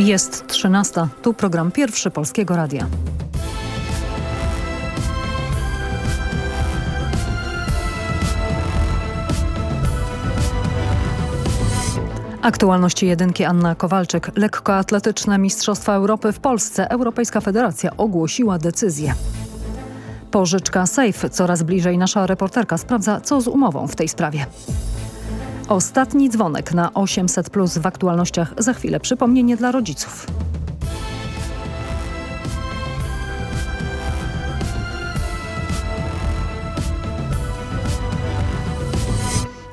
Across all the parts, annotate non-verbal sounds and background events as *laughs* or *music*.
Jest 13. Tu program pierwszy Polskiego Radia. Aktualności jedynki Anna Kowalczyk. Lekkoatletyczne Mistrzostwa Europy w Polsce. Europejska Federacja ogłosiła decyzję. Pożyczka Safe. Coraz bliżej nasza reporterka sprawdza, co z umową w tej sprawie. Ostatni dzwonek na 800 plus w aktualnościach. Za chwilę przypomnienie dla rodziców.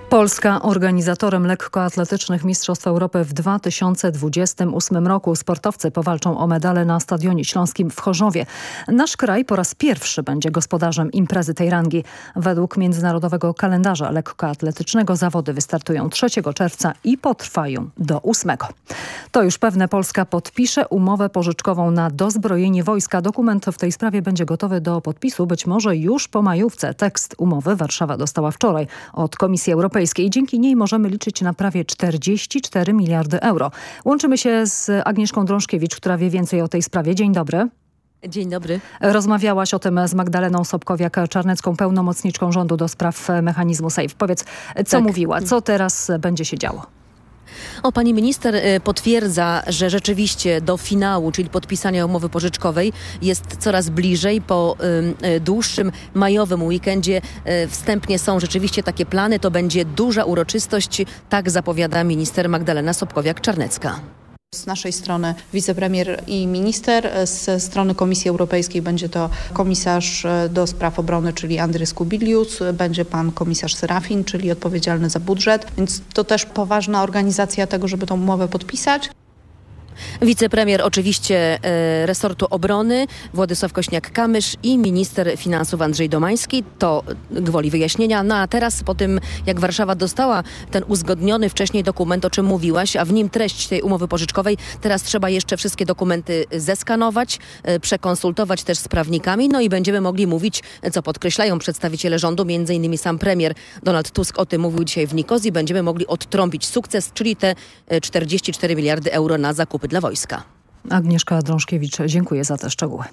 Polska organizatorem lekkoatletycznych Mistrzostw Europy w 2028 roku. Sportowcy powalczą o medale na Stadionie Śląskim w Chorzowie. Nasz kraj po raz pierwszy będzie gospodarzem imprezy tej rangi. Według międzynarodowego kalendarza lekkoatletycznego zawody wystartują 3 czerwca i potrwają do 8. To już pewne Polska podpisze umowę pożyczkową na dozbrojenie wojska. Dokument w tej sprawie będzie gotowy do podpisu być może już po majówce. Tekst umowy Warszawa dostała wczoraj od Komisji Europejskiej Europejskiej. Dzięki niej możemy liczyć na prawie 44 miliardy euro. Łączymy się z Agnieszką Drążkiewicz, która wie więcej o tej sprawie. Dzień dobry. Dzień dobry. Rozmawiałaś o tym z Magdaleną Sobkowiak-Czarnecką, pełnomocniczką rządu do spraw mechanizmu SAFE. Powiedz, co tak. mówiła, co teraz będzie się działo? O, pani minister y, potwierdza, że rzeczywiście do finału, czyli podpisania umowy pożyczkowej jest coraz bliżej. Po y, dłuższym majowym weekendzie y, wstępnie są rzeczywiście takie plany. To będzie duża uroczystość, tak zapowiada minister Magdalena Sobkowiak-Czarnecka. Z naszej strony wicepremier i minister, z strony Komisji Europejskiej będzie to komisarz e, do spraw obrony, czyli Andrys Kubilius, będzie pan komisarz Serafin, czyli odpowiedzialny za budżet, więc to też poważna organizacja tego, żeby tą umowę podpisać. Wicepremier oczywiście e, resortu obrony Władysław Kośniak-Kamysz i minister finansów Andrzej Domański. To gwoli wyjaśnienia. No a teraz po tym, jak Warszawa dostała ten uzgodniony wcześniej dokument, o czym mówiłaś, a w nim treść tej umowy pożyczkowej, teraz trzeba jeszcze wszystkie dokumenty zeskanować, e, przekonsultować też z prawnikami, no i będziemy mogli mówić, co podkreślają przedstawiciele rządu, między innymi sam premier Donald Tusk o tym mówił dzisiaj w Nikozji, będziemy mogli odtrąbić sukces, czyli te 44 e, miliardy euro na zakupy dla wojska. Agnieszka Drążkiewicz, dziękuję za te szczegóły.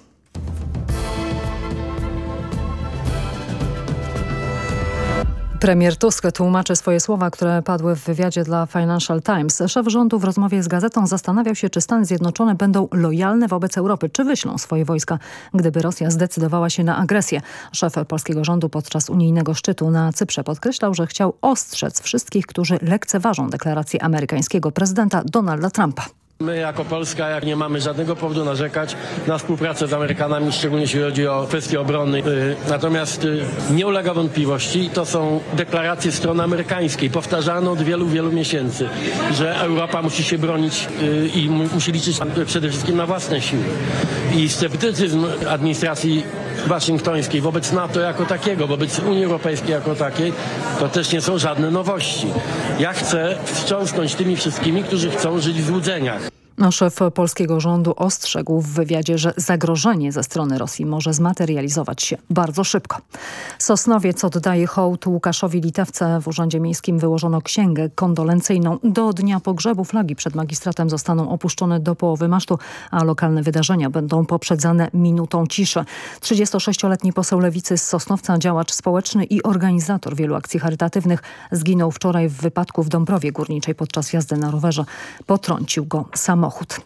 Premier Tusk tłumaczy swoje słowa, które padły w wywiadzie dla Financial Times. Szef rządu w rozmowie z gazetą zastanawiał się, czy Stany Zjednoczone będą lojalne wobec Europy, czy wyślą swoje wojska, gdyby Rosja zdecydowała się na agresję. Szef polskiego rządu podczas unijnego szczytu na Cyprze podkreślał, że chciał ostrzec wszystkich, którzy lekceważą deklarację amerykańskiego prezydenta Donalda Trumpa. My jako Polska jak nie mamy żadnego powodu narzekać na współpracę z Amerykanami, szczególnie jeśli chodzi o kwestie obrony. Y, natomiast y, nie ulega wątpliwości, to są deklaracje strony amerykańskiej, powtarzane od wielu, wielu miesięcy, że Europa musi się bronić y, i musi liczyć przede wszystkim na własne siły. I sceptycyzm administracji waszyngtońskiej wobec NATO jako takiego, wobec Unii Europejskiej jako takiej, to też nie są żadne nowości. Ja chcę wstrząsnąć tymi wszystkimi, którzy chcą żyć w złudzeniach. No, szef polskiego rządu ostrzegł w wywiadzie, że zagrożenie ze strony Rosji może zmaterializować się bardzo szybko. Sosnowiec oddaje hołd Łukaszowi Litewce. W Urzędzie Miejskim wyłożono księgę kondolencyjną. Do dnia pogrzebu flagi przed magistratem zostaną opuszczone do połowy masztu, a lokalne wydarzenia będą poprzedzane minutą ciszy. 36-letni poseł Lewicy z Sosnowca, działacz społeczny i organizator wielu akcji charytatywnych zginął wczoraj w wypadku w Dąbrowie Górniczej podczas jazdy na rowerze. Potrącił go samochód samochód.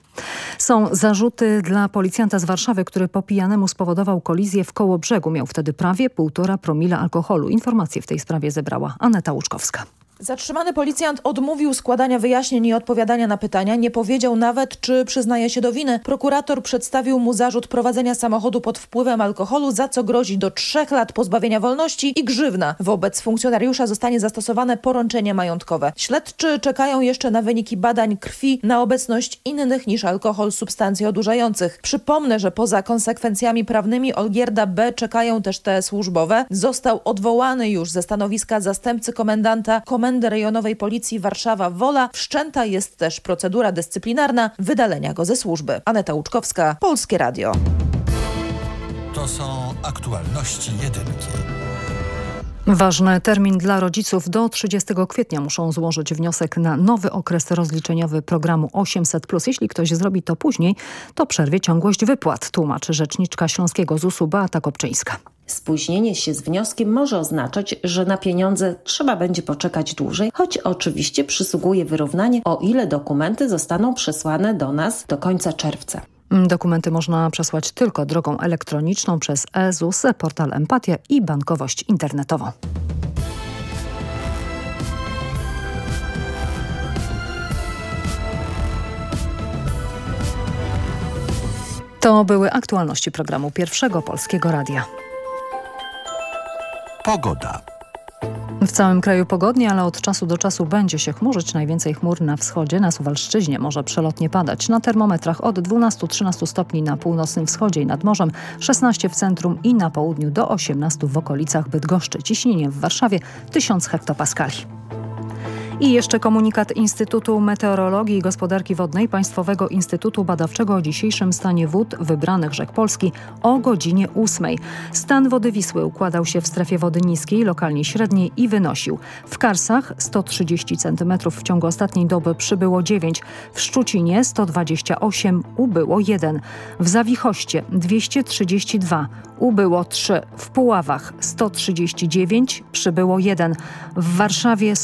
Są zarzuty dla policjanta z Warszawy, który po pijanemu spowodował kolizję w koło brzegu. Miał wtedy prawie półtora promila alkoholu. Informacje w tej sprawie zebrała Aneta Łuczkowska. Zatrzymany policjant odmówił składania wyjaśnień i odpowiadania na pytania. Nie powiedział nawet, czy przyznaje się do winy. Prokurator przedstawił mu zarzut prowadzenia samochodu pod wpływem alkoholu, za co grozi do trzech lat pozbawienia wolności i grzywna. Wobec funkcjonariusza zostanie zastosowane porączenie majątkowe. Śledczy czekają jeszcze na wyniki badań krwi na obecność innych niż alkohol substancji odurzających. Przypomnę, że poza konsekwencjami prawnymi Olgierda B czekają też te służbowe. Został odwołany już ze stanowiska zastępcy komendanta komendanta Komendy Rejonowej Policji Warszawa-Wola wszczęta jest też procedura dyscyplinarna wydalenia go ze służby. Aneta Łuczkowska, Polskie Radio. To są aktualności jedynki. Ważny termin dla rodziców. Do 30 kwietnia muszą złożyć wniosek na nowy okres rozliczeniowy programu 800+. Jeśli ktoś zrobi to później, to przerwie ciągłość wypłat, tłumaczy rzeczniczka Śląskiego ZUS-u Beata Kopczyńska. Spóźnienie się z wnioskiem może oznaczać, że na pieniądze trzeba będzie poczekać dłużej, choć oczywiście przysługuje wyrównanie, o ile dokumenty zostaną przesłane do nas do końca czerwca. Dokumenty można przesłać tylko drogą elektroniczną przez EZUS, portal Empatia i bankowość internetową. To były aktualności programu Pierwszego Polskiego Radia. Pogoda. W całym kraju pogodnie, ale od czasu do czasu będzie się chmurzyć. Najwięcej chmur na wschodzie, na Suwalszczyźnie może przelotnie padać. Na termometrach od 12-13 stopni na północnym wschodzie i nad morzem, 16 w centrum i na południu do 18 w okolicach Bydgoszczy. Ciśnienie w Warszawie 1000 hektopaskali. I jeszcze komunikat Instytutu Meteorologii i Gospodarki Wodnej Państwowego Instytutu Badawczego o dzisiejszym stanie wód wybranych rzek Polski o godzinie 8. Stan wody Wisły układał się w strefie wody niskiej, lokalnie średniej i wynosił. W Karsach 130 cm w ciągu ostatniej doby przybyło 9, w Szczucinie 128, ubyło 1, w Zawichoście 232, ubyło 3, w Puławach 139, przybyło 1, w Warszawie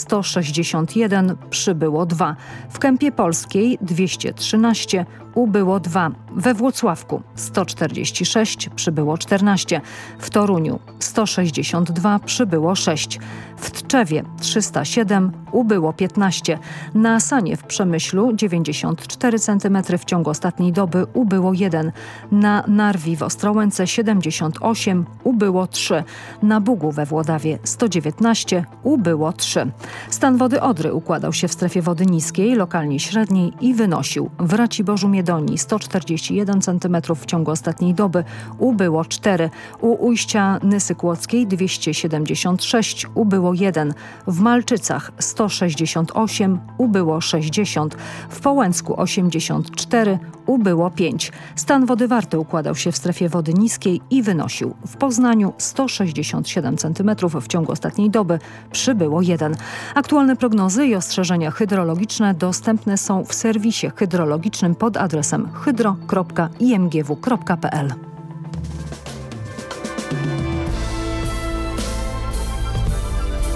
161, przybyło 2, w Kępie Polskiej 213, ubyło 2, we Włocławku 146, przybyło 14, w Toruniu 162, przybyło 6, w Tczewie 307, ubyło 15, na Asanie w Przemyślu 94 cm w ciągu ostatniej doby, ubyło 1, na Narwi w Ostrołęce 78, ubyło 3, na Bugu we Włodawie 119, ubyło 3. Stan wody Odry układał się w strefie wody niskiej, lokalnie średniej i wynosił w Raciborzu Miedonii 141 cm w ciągu ostatniej doby, ubyło 4, u ujścia Nysy Kłodzkiej 276, ubyło 1, w Malczycach 168, ubyło 60, w Połęcku 84, ubyło 5. Stan wody Warty układał się w strefie wody niskiej i wynosił w Poznaniu 167 cm w ciągu ostatniej doby, przybyło 1. Aktualne prognozy i ostrzeżenia hydrologiczne dostępne są w serwisie hydrologicznym pod adresem hydro.imgw.pl.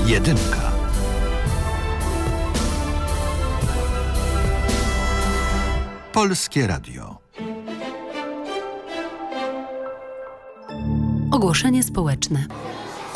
Jedynka. Polskie Radio. Ogłoszenie społeczne.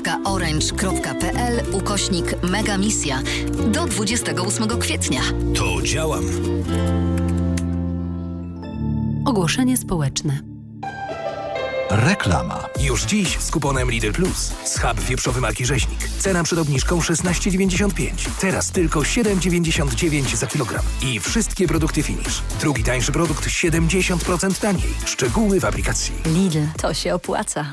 www.fundacja.orange.pl ukośnik Mega Misja do 28 kwietnia. To działam. Ogłoszenie społeczne. Reklama. Już dziś z kuponem Lidl Plus. Schab wieprzowy marki Rzeźnik. Cena przed obniżką 16,95. Teraz tylko 7,99 za kilogram. I wszystkie produkty Finish. Drugi tańszy produkt 70% taniej. Szczegóły w aplikacji. Lidl, to się opłaca.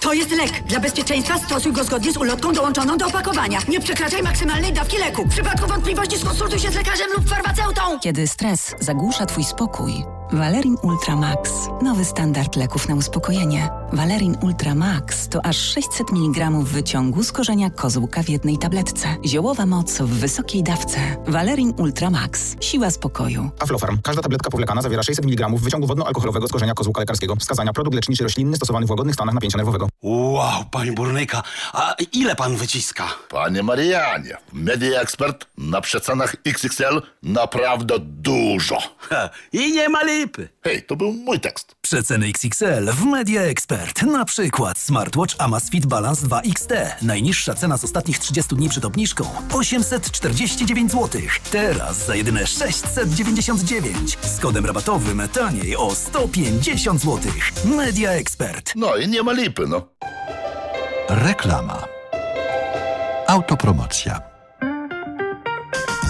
To jest lek. Dla bezpieczeństwa stosuj go zgodnie z ulotką dołączoną do opakowania. Nie przekraczaj maksymalnej dawki leku. W przypadku wątpliwości skonsultuj się z lekarzem lub farmaceutą. Kiedy stres zagłusza Twój spokój, Valerin Ultra Max. Nowy standard leków na uspokojenie. Valerin Ultra Max to aż 600 mg wyciągu z korzenia kozłka w jednej tabletce. Ziołowa moc w wysokiej dawce. Valerin Ultra Max. Siła spokoju. Aflofarm. Każda tabletka powlekana zawiera 600 mg wyciągu wodno-alkoholowego z korzenia kozłka lekarskiego. Wskazania produkt leczniczy roślinny stosowany w łagodnych stanach napięcia nerwowego. Wow, panie burnyka, a ile pan wyciska? Panie Marianie, Media Expert na przecenach XXL naprawdę dużo. Ha, I nie ma lipy. Hej, to był mój tekst. Przeceny XXL w Media Expert. Na przykład smartwatch Amazfit Balance 2 XT. Najniższa cena z ostatnich 30 dni przed obniżką 849 zł. Teraz za jedyne 699. Z kodem rabatowym taniej o 150 zł. Media Expert. No i nie ma lipy, no. Reklama. Autopromocja.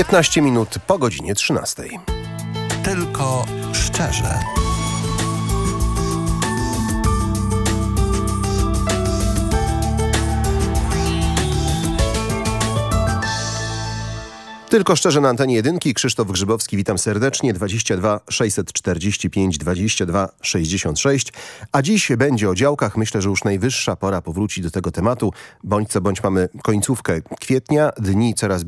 15 minut po godzinie 13. Tylko szczerze. Tylko szczerze na antenie jedynki. Krzysztof Grzybowski, witam serdecznie. 22 645 22 66. A dziś będzie o działkach. Myślę, że już najwyższa pora powrócić do tego tematu. Bądź co bądź mamy końcówkę kwietnia, dni coraz y,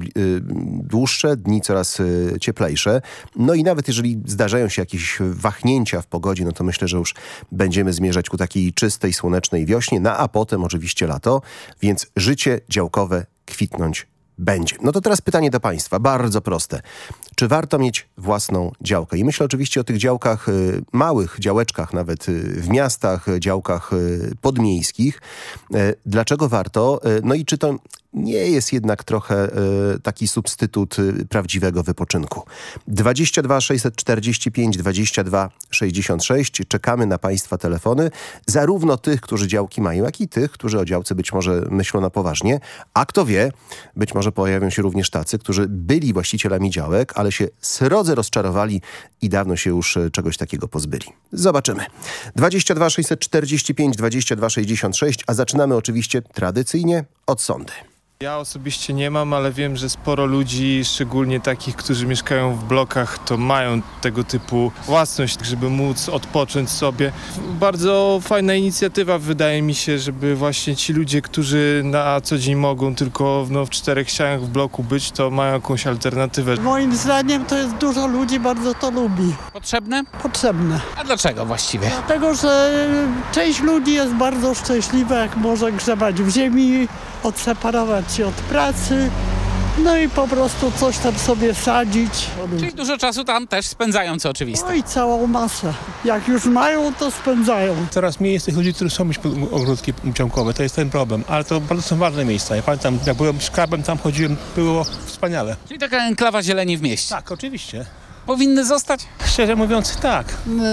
dłuższe, dni coraz y, cieplejsze. No i nawet jeżeli zdarzają się jakieś wahnięcia w pogodzie, no to myślę, że już będziemy zmierzać ku takiej czystej, słonecznej wiośnie, no a potem oczywiście lato, więc życie działkowe kwitnąć będzie. No to teraz pytanie do Państwa, bardzo proste. Czy warto mieć własną działkę? I myślę oczywiście o tych działkach, y, małych działeczkach nawet y, w miastach, y, działkach podmiejskich. Dlaczego warto? No i czy to nie jest jednak trochę y, taki substytut y, prawdziwego wypoczynku. 22 645 22 66. Czekamy na Państwa telefony. Zarówno tych, którzy działki mają, jak i tych, którzy o działce być może myślą na poważnie. A kto wie, być może pojawią się również tacy, którzy byli właścicielami działek, ale się srodze rozczarowali i dawno się już y, czegoś takiego pozbyli. Zobaczymy. 22 645 22 66, a zaczynamy oczywiście tradycyjnie od sądy. Ja osobiście nie mam, ale wiem, że sporo ludzi, szczególnie takich, którzy mieszkają w blokach, to mają tego typu własność, żeby móc odpocząć sobie. Bardzo fajna inicjatywa wydaje mi się, żeby właśnie ci ludzie, którzy na co dzień mogą tylko no, w czterech ścianach w bloku być, to mają jakąś alternatywę. Moim zdaniem to jest dużo ludzi, bardzo to lubi. Potrzebne? Potrzebne. A dlaczego właściwie? Dlatego, że część ludzi jest bardzo szczęśliwa, jak może grzebać w ziemi, odseparować się od pracy, no i po prostu coś tam sobie sadzić. Czyli dużo czasu tam też spędzają, co oczywiste. No i całą masę. Jak już mają, to spędzają. Coraz mniej jest tych ludzi, którzy chcą mieć ogródki działkowe, to jest ten problem, ale to bardzo są ważne miejsca. Ja pamiętam, jak byłem szkarbem, tam chodziłem, było wspaniale. Czyli taka enklawa zieleni w mieście. Tak, oczywiście. Powinny zostać? Szczerze mówiąc, tak.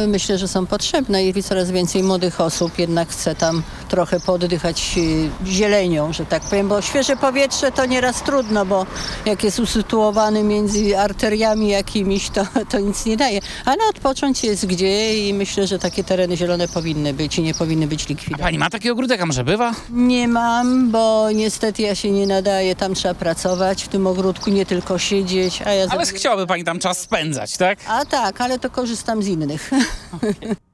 Myślę, że są potrzebne i coraz więcej młodych osób jednak chce tam trochę poddychać y, zielenią, że tak powiem, bo świeże powietrze to nieraz trudno, bo jak jest usytuowany między arteriami jakimiś, to, to nic nie daje. Ale odpocząć jest gdzie i myślę, że takie tereny zielone powinny być i nie powinny być likwidowane. A pani ma taki ogródek, a może bywa? Nie mam, bo niestety ja się nie nadaję, tam trzeba pracować, w tym ogródku nie tylko siedzieć, a ja... Ale chciałaby pani tam czas spędzać, tak? A tak, ale to korzystam z innych. *laughs*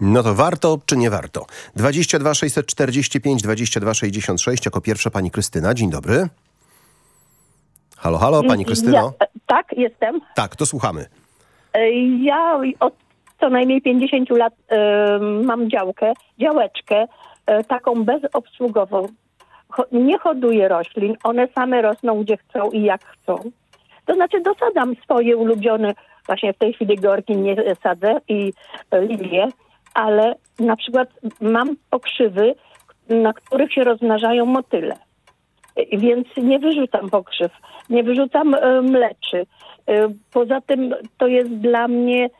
No to warto czy nie warto? 22 645 22 66 jako pierwsza pani Krystyna. Dzień dobry. Halo, halo, pani Krystyno. Ja, tak, jestem. Tak, to słuchamy. E, Ja od co najmniej 50 lat e, mam działkę, działeczkę, e, taką bezobsługową. Cho- nie hoduję roślin, one same rosną gdzie chcą i jak chcą. To znaczy dosadzam swoje ulubione, właśnie w tej chwili gorki nie sadzę i e, lilie, ale na przykład mam pokrzywy, na których się rozmnażają motyle. Więc nie wyrzucam pokrzyw, nie wyrzucam e, mleczy. E, Poza tym to jest dla mnie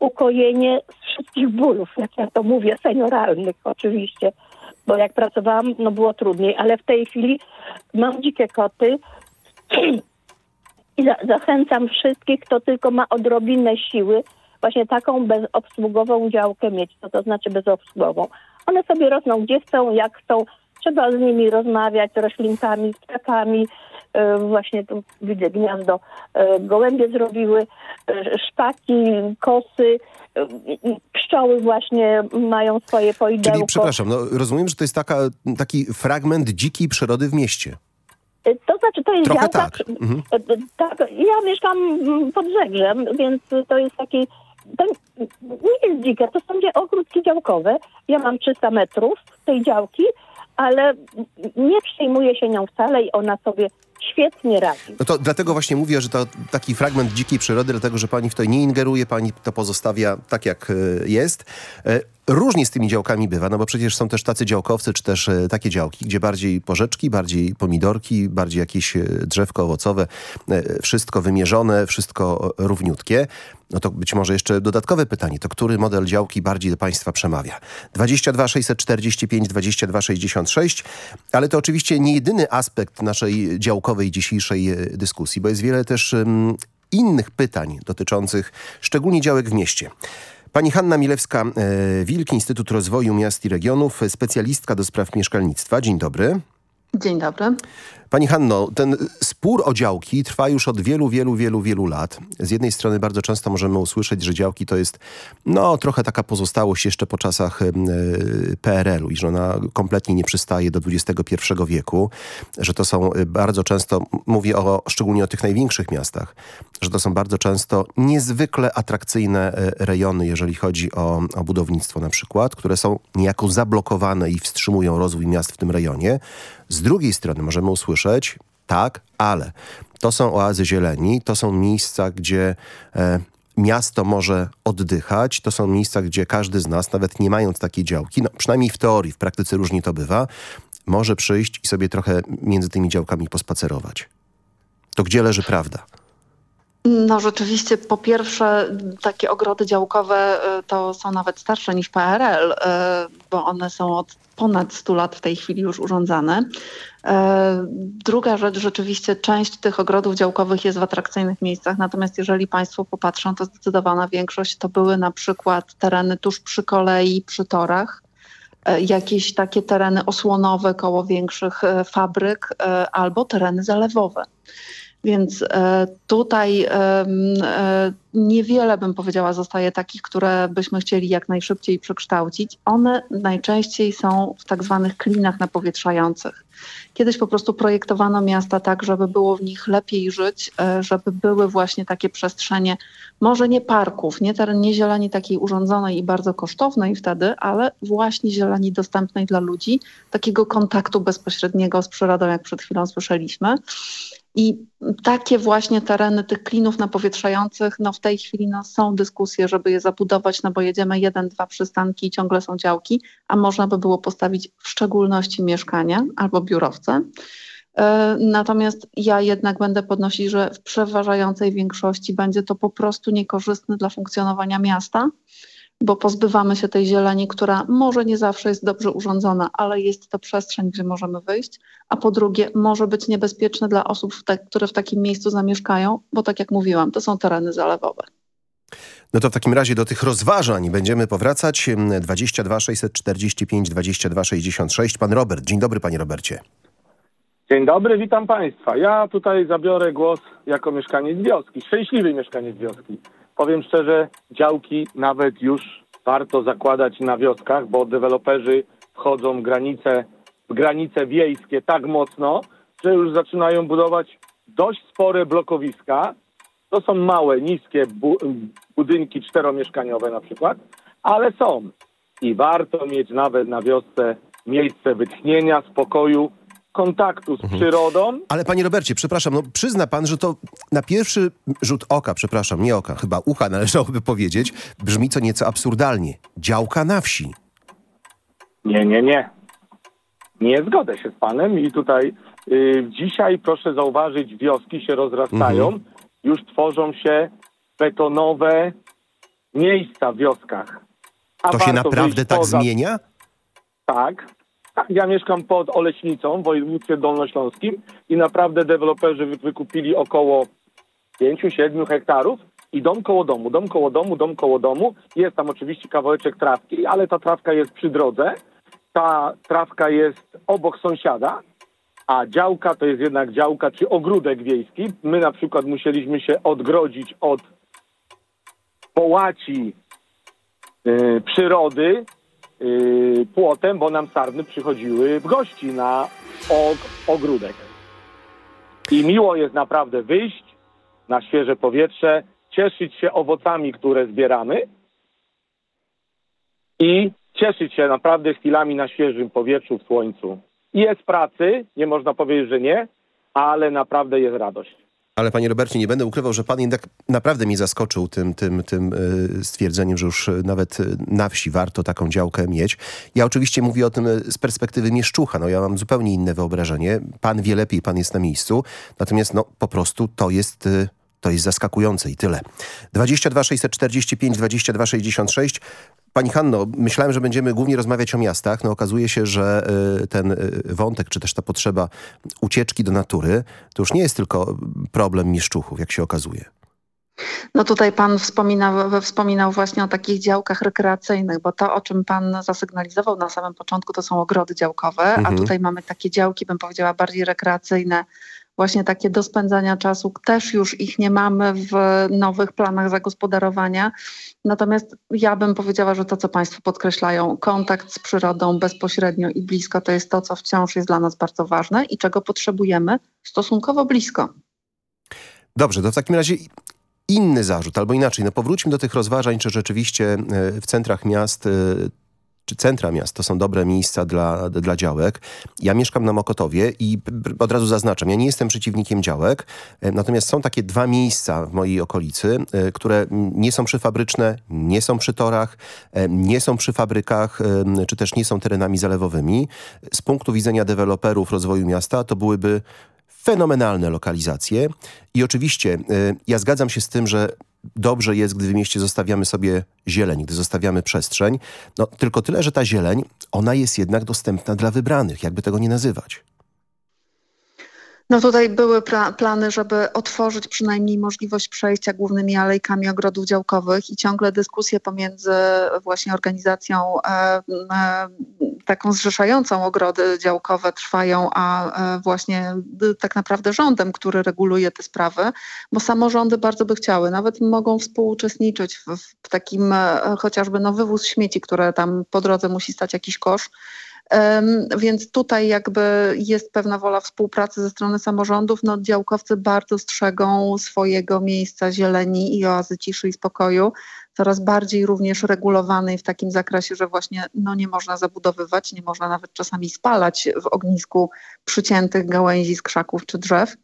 ukojenie z wszystkich bólów, jak ja to mówię, senioralnych oczywiście, bo jak pracowałam, no było trudniej, ale w tej chwili mam dzikie koty *clears throat* i za zachęcam wszystkich, kto tylko ma odrobinę siły, właśnie taką bezobsługową działkę mieć, co to znaczy bezobsługową. One sobie rosną gdzie chcą, jak chcą, trzeba z nimi rozmawiać, z roślinkami, z ptakami, E, właśnie tu widzę gniazdo, e, gołębie zrobiły, e, szpaki, kosy, pszczoły właśnie mają swoje poidełko. Czyli, przepraszam, no, rozumiem, że to jest taka, taki fragment dzikiej przyrody w mieście. To znaczy, to jest Trochę działka, tak. Mhm. tak. Ja mieszkam pod Zegrzem, więc to jest taki, to nie jest dzikie, to są ogródki działkowe. Ja mam 300 metrów tej działki, ale nie przejmuję się nią wcale i ona sobie świetnie radzi. No to dlatego właśnie mówię, że to taki fragment dzikiej przyrody, dlatego że pani w to nie ingeruje, pani to pozostawia tak jak e, jest. Różnie z tymi działkami bywa, no bo przecież są też tacy działkowcy, czy też e, takie działki, gdzie bardziej porzeczki, bardziej pomidorki, bardziej jakieś e, drzewko owocowe, e, wszystko wymierzone, wszystko równiutkie. No to być może jeszcze dodatkowe pytanie, to który model działki bardziej do Państwa przemawia? 22 645 22 66, ale to oczywiście nie jedyny aspekt naszej działkowej dzisiejszej dyskusji, bo jest wiele też em, innych pytań dotyczących szczególnie działek w mieście. Pani Hanna Milewska-Wilk, Instytut Rozwoju Miast i Regionów, specjalistka do spraw mieszkalnictwa. Dzień dobry. Dzień dobry. Pani Hanno, ten spór o działki trwa już od wielu, wielu, wielu, wielu lat. Z jednej strony bardzo często możemy usłyszeć, że działki to jest no trochę taka pozostałość jeszcze po czasach e, PRL-u i że ona kompletnie nie przystaje do XXI wieku, że to są e, bardzo często, mówię o, szczególnie o tych największych miastach, że to są bardzo często niezwykle atrakcyjne e, rejony, jeżeli chodzi o, o budownictwo na przykład, które są niejako zablokowane i wstrzymują rozwój miast w tym rejonie. Z drugiej strony możemy usłyszeć, tak, ale to są oazy zieleni, to są miejsca, gdzie e, miasto może oddychać, to są miejsca, gdzie każdy z nas, nawet nie mając takiej działki, no przynajmniej w teorii, w praktyce różnie to bywa, może przyjść i sobie trochę między tymi działkami pospacerować. To gdzie leży prawda? No rzeczywiście, po pierwsze, takie ogrody działkowe y, to są nawet starsze niż PRL, y, bo one są od ponad 100 lat w tej chwili już urządzane. Y, Druga rzecz, rzeczywiście część tych ogrodów działkowych jest w atrakcyjnych miejscach, natomiast jeżeli Państwo popatrzą, to zdecydowana większość to były na przykład tereny tuż przy kolei, przy torach, jakieś takie tereny osłonowe koło większych fabryk albo tereny zalewowe. Więc e, tutaj e, niewiele bym powiedziała zostaje takich, które byśmy chcieli jak najszybciej przekształcić. One najczęściej są w tak zwanych klinach napowietrzających. Kiedyś po prostu projektowano miasta tak, żeby było w nich lepiej żyć, e, żeby były właśnie takie przestrzenie, może nie parków, nie, teren, nie zieleni takiej urządzonej i bardzo kosztownej wtedy, ale właśnie zieleni dostępnej dla ludzi, takiego kontaktu bezpośredniego z przyrodą, jak przed chwilą słyszeliśmy. I takie właśnie tereny tych klinów napowietrzających, no w tej chwili no, są dyskusje, żeby je zabudować, no bo jedziemy jeden, dwa przystanki i ciągle są działki, a można by było postawić w szczególności mieszkania albo biurowce. E, Natomiast ja jednak będę podnosić, że w przeważającej większości będzie to po prostu niekorzystne dla funkcjonowania miasta, bo pozbywamy się tej zieleni, która może nie zawsze jest dobrze urządzona, ale jest to przestrzeń, gdzie możemy wyjść, a po drugie może być niebezpieczne dla osób, w te, które w takim miejscu zamieszkają, bo tak jak mówiłam, to są tereny zalewowe. No to w takim razie do tych rozważań będziemy powracać. 22 645 22 66. Pan Robert. Dzień dobry, panie Robercie. Dzień dobry, witam Państwa. Ja tutaj zabiorę głos jako mieszkaniec wioski, szczęśliwy mieszkaniec wioski. Powiem szczerze, działki nawet już warto zakładać na wioskach, bo deweloperzy wchodzą w granice, w granice wiejskie tak mocno, że już zaczynają budować dość spore blokowiska. To są małe, niskie bu budynki czteromieszkaniowe na przykład, ale są. I warto mieć nawet na wiosce miejsce wytchnienia, spokoju, kontaktu z przyrodą. Ale panie Robercie, przepraszam, no przyzna pan, że to na pierwszy rzut oka, przepraszam, nie oka, chyba ucha należałoby powiedzieć, brzmi co nieco absurdalnie. Działka na wsi. Nie, nie, nie. Nie zgodzę się z panem i tutaj y, dzisiaj proszę zauważyć, wioski się rozrastają, Mhm. już tworzą się betonowe miejsca w wioskach. A To się naprawdę tak poza- zmienia? Tak. Ja mieszkam pod Oleśnicą w województwie dolnośląskim i naprawdę deweloperzy wy- wykupili około 5-7 hektarów i dom koło domu, dom koło domu, dom koło domu. Jest tam oczywiście kawałeczek trawki, ale ta trawka jest przy drodze. Ta trawka jest obok sąsiada, a działka to jest jednak działka czy ogródek wiejski. My na przykład musieliśmy się odgrodzić od połaci y, przyrody y, płotem, bo nam sarny przychodziły w gości na og ogródek. I miło jest naprawdę wyjść na świeże powietrze, cieszyć się owocami, które zbieramy i cieszyć się naprawdę chwilami na świeżym powietrzu, w słońcu. Jest pracy, nie można powiedzieć, że nie, ale naprawdę jest radość. Ale panie Robercie, nie będę ukrywał, że pan jednak naprawdę mnie zaskoczył tym, tym, tym y, stwierdzeniem, że już y, nawet y, na wsi warto taką działkę mieć. Ja oczywiście mówię o tym z perspektywy mieszczucha. No ja mam zupełnie inne wyobrażenie. Pan wie lepiej, pan jest na miejscu. Natomiast no po prostu to jest... To jest zaskakujące i tyle. 22 645 22 66. Pani Hanno, myślałem, że będziemy głównie rozmawiać o miastach. No okazuje się, że y, ten y, wątek, czy też ta potrzeba ucieczki do natury, to już nie jest tylko problem mieszczuchów, jak się okazuje. No tutaj pan wspominał, wspominał właśnie o takich działkach rekreacyjnych, bo to, o czym pan zasygnalizował na samym początku, to są ogrody działkowe, Mhm. a tutaj mamy takie działki, bym powiedziała, bardziej rekreacyjne, właśnie takie do spędzania czasu. Też już ich nie mamy w nowych planach zagospodarowania. Natomiast ja bym powiedziała, że to, co państwo podkreślają, kontakt z przyrodą bezpośrednio i blisko, to jest to, co wciąż jest dla nas bardzo ważne i czego potrzebujemy stosunkowo blisko. Dobrze, to w takim razie inny zarzut, albo inaczej, no powróćmy do tych rozważań, czy rzeczywiście e, w centrach miast, e, czy centra miast to są dobre miejsca dla, dla działek. Ja mieszkam na Mokotowie i od razu zaznaczam, ja nie jestem przeciwnikiem działek, e, natomiast są takie dwa miejsca w mojej okolicy, e, które nie są przyfabryczne, nie są przy torach, e, nie są przy fabrykach, czy też nie są terenami zalewowymi. Z punktu widzenia deweloperów rozwoju miasta to byłyby fenomenalne lokalizacje i oczywiście ja zgadzam się z tym, że dobrze jest, gdy w mieście zostawiamy sobie zieleń, gdy zostawiamy przestrzeń. No tylko tyle, że ta zieleń, ona jest jednak dostępna dla wybranych, jakby tego nie nazywać. No tutaj były plany, żeby otworzyć przynajmniej możliwość przejścia głównymi alejkami ogrodów działkowych i ciągle dyskusje pomiędzy właśnie organizacją e, e, taką zrzeszającą ogrody działkowe trwają, a e, właśnie y, tak naprawdę rządem, który reguluje te sprawy, bo samorządy bardzo by chciały, nawet mogą współuczestniczyć w, w takim e, chociażby no, wywóz śmieci, które tam po drodze musi stać jakiś kosz. Więc tutaj jakby jest pewna wola współpracy ze strony samorządów. No, działkowcy bardzo strzegą swojego miejsca zieleni i oazy ciszy i spokoju. Coraz bardziej również regulowanej w takim zakresie, że właśnie no, nie można zabudowywać, nie można nawet czasami spalać w ognisku przyciętych gałęzi z krzaków czy drzew.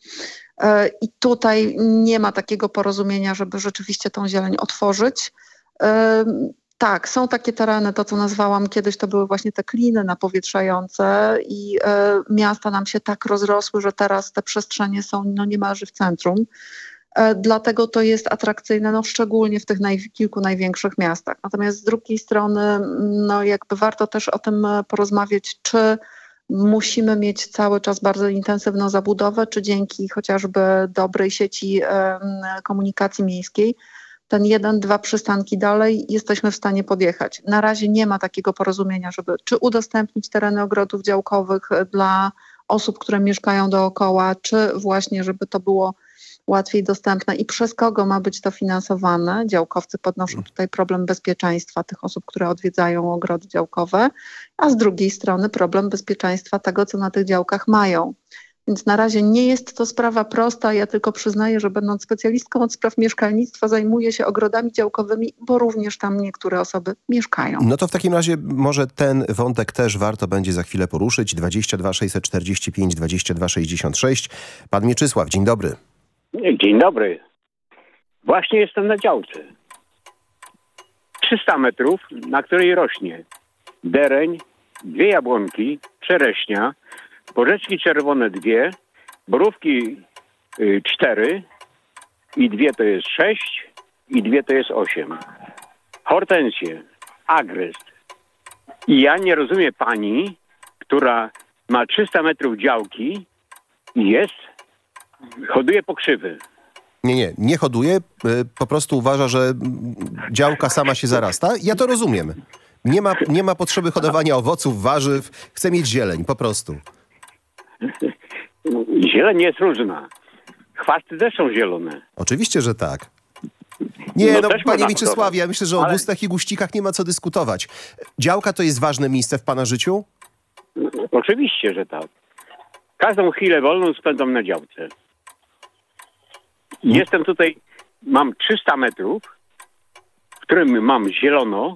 E, I tutaj nie ma takiego porozumienia, żeby rzeczywiście tą zieleń otworzyć. Em, tak, są takie tereny, to co nazwałam kiedyś, to były właśnie te kliny napowietrzające i e, miasta nam się tak rozrosły, że teraz te przestrzenie są no, niemalże w centrum. E, dlatego to jest atrakcyjne, no, szczególnie w tych naj, kilku największych miastach. Natomiast z drugiej strony, no, jakby warto też o tym e, porozmawiać, czy musimy mieć cały czas bardzo intensywną zabudowę, czy dzięki chociażby dobrej sieci em, komunikacji miejskiej ten jeden, dwa przystanki dalej jesteśmy w stanie podjechać. Na razie nie ma takiego porozumienia, żeby czy udostępnić tereny ogrodów działkowych e, dla osób, które mieszkają dookoła, czy właśnie, żeby to było łatwiej dostępne i przez kogo ma być to finansowane. Działkowcy podnoszą tutaj problem bezpieczeństwa tych osób, które odwiedzają ogrody działkowe, a z drugiej strony problem bezpieczeństwa tego, co na tych działkach mają. Więc na razie nie jest to sprawa prosta. Ja tylko przyznaję, że będąc specjalistką od spraw mieszkalnictwa zajmuję się ogrodami działkowymi, bo również tam niektóre osoby mieszkają. No to w takim razie może ten wątek też warto będzie za chwilę poruszyć. 22 645 22 66. Pan Mieczysław, dzień dobry. Dzień dobry. Właśnie jestem na działce. 300 metrów, na której rośnie dereń, dwie jabłonki, czereśnia, porzeczki czerwone dwie, borówki y, cztery i dwie to jest sześć i dwie to jest osiem. Hortensje, agrest. I ja nie rozumiem pani, która ma 300 metrów działki i jest, hoduje pokrzywy. Nie, nie, nie hoduje, y, po prostu uważa, że działka sama się zarasta. Ja to rozumiem. Nie ma, nie ma potrzeby hodowania owoców, warzyw. Chce mieć zieleń, po prostu. Zieleń jest różna. Chwasty też są zielone. Oczywiście, że tak. Nie, No no, panie Mieczysławie, ja myślę, że o Ale- gustach i guścikach nie ma co dyskutować. Działka to jest ważne miejsce w pana życiu? Oczywiście, że tak. Każdą chwilę wolną spędzam na działce. Jestem tutaj, mam 300 metrów, w którym mam zielono,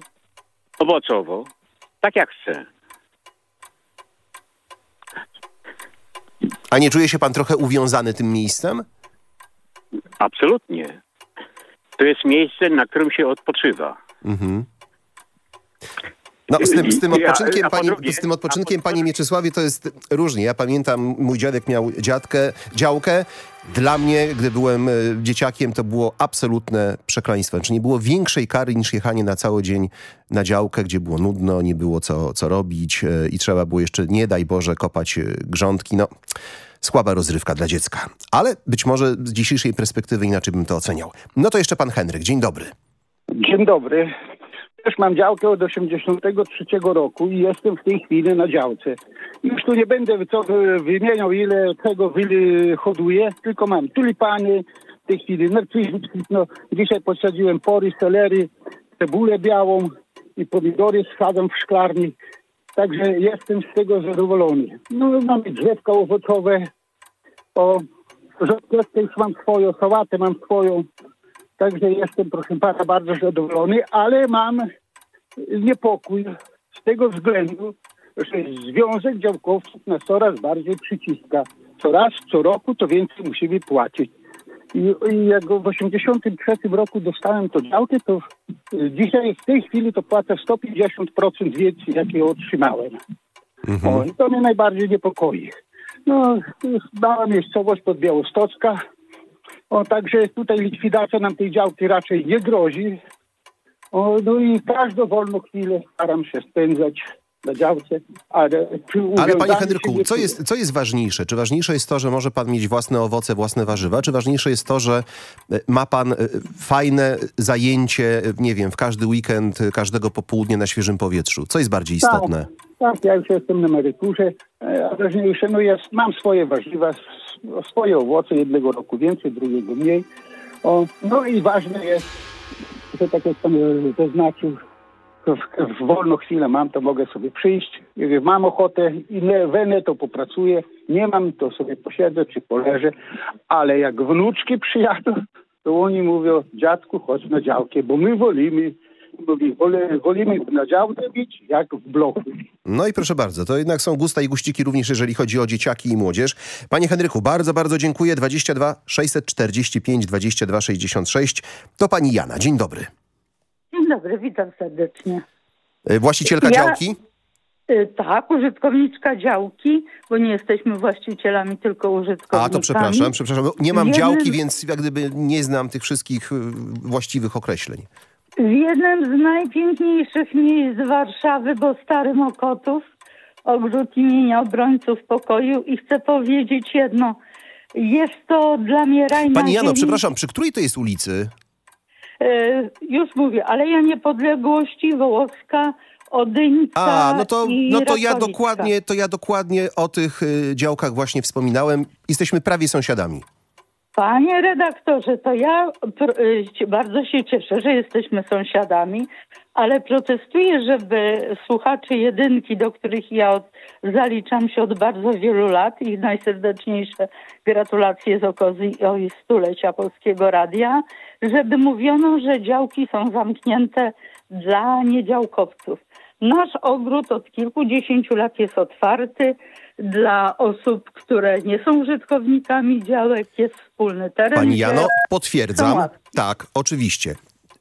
owocowo, tak jak chcę. A nie czuje się pan trochę uwiązany tym miejscem? Absolutnie. To jest miejsce, na którym się odpoczywa. Mhm. No, z tym, z tym odpoczynkiem, pani, z tym odpoczynkiem panie Mieczysławie, to jest różnie. Ja pamiętam, mój dziadek miał dziadkę, działkę. Dla mnie, gdy byłem e, dzieciakiem, to było absolutne przekleństwo. Czy nie było większej kary niż jechanie na cały dzień na działkę, gdzie było nudno, nie było co, co robić e, i trzeba było jeszcze, nie daj Boże, kopać e, grządki. No, słaba rozrywka dla dziecka. Ale być może z dzisiejszej perspektywy inaczej bym to oceniał. No to jeszcze pan Henryk. Dzień dobry. Dzień dobry. Też mam działkę od 83 roku i jestem w tej chwili na działce. Już tu nie będę co, e, wymieniał, ile tego hoduję, tylko mam tulipany, w tej chwili narcyzy kwitną. *laughs* Dzisiaj posadziłem pory, selery, cebulę białą i pomidory sadzam w szklarni. Także jestem z tego zadowolony. No mamy drzewka owocowe, o rzodkiewkę mam swoją, sałatę mam swoją. Także jestem, proszę pana, bardzo zadowolony, ale mam niepokój z tego względu, że Związek Działkowców nas coraz bardziej przyciska. Coraz, co roku to więcej musimy płacić. I, i jak w 83 roku dostałem to działkę, to dzisiaj w tej chwili to płacę 150% więcej, jakie otrzymałem. O, i to mnie najbardziej niepokoi. No, mała miejscowość pod Białostocka. O, także tutaj likwidacja nam tej działki raczej nie grozi. O, no i każdą wolną chwilę staram się spędzać na działce, ale Ale panie Henryku, co jest, co jest ważniejsze? Czy ważniejsze jest to, że może pan mieć własne owoce, własne warzywa? Czy ważniejsze jest to, że e, ma pan e, fajne zajęcie, e, nie wiem, w każdy weekend, każdego popołudnia na świeżym powietrzu? Co jest bardziej istotne? Tak, tak, ja już jestem na emeryturze, e, a ważniejsze, no jest, mam swoje warzywa, swoje owoce, jednego roku więcej, drugiego mniej. O, no i ważne jest, że tak jak pan zaznaczył, w, w wolną chwilę mam, to mogę sobie przyjść. Mam ochotę i nie, wenę, to popracuję. Nie mam, to sobie posiedzę czy poleżę. Ale jak wnuczki przyjadą, to oni mówią, dziadku, chodź na działkę, bo my wolimy, mówi, wole- wolimy na działce być, jak w bloku. No i proszę bardzo, to jednak są gusta i guściki również, jeżeli chodzi o dzieciaki i młodzież. Panie Henryku, bardzo, bardzo dziękuję. 22 645 22 66. To pani Jana. Dzień dobry. Dzień dobry, witam serdecznie. E, Właścicielka Ja- działki? Y, Tak, użytkowniczka działki, bo nie jesteśmy właścicielami, tylko użytkownikami. A, to przepraszam, przepraszam. Nie mam W jednym- działki, więc jak gdyby nie znam tych wszystkich e, właściwych określeń. W jednym z najpiękniejszych miejsc Warszawy, bo Stary Mokotów, ogród imienia obrońców pokoju i chcę powiedzieć jedno. Jest to dla mnie raj Pani Jano, ziemi. przepraszam, przy której to jest ulicy? E, już mówię, Aleja Niepodległości, Wołowska, Odyńca A, no to, no to ja dokładnie, to ja dokładnie o tych y, działkach właśnie wspominałem. Jesteśmy prawie sąsiadami. Panie redaktorze, to ja y, bardzo się cieszę, że jesteśmy sąsiadami, ale protestuję, żeby słuchacze jedynki, do których ja od, zaliczam się od bardzo wielu lat i najserdeczniejsze gratulacje z okazji oj, stulecia Polskiego Radia, żeby mówiono, że działki są zamknięte dla niedziałkowców. Nasz ogród od kilkudziesięciu lat jest otwarty dla osób, które nie są użytkownikami działek. Jest wspólny teren. Pani Jano, potwierdzam. Tak, oczywiście.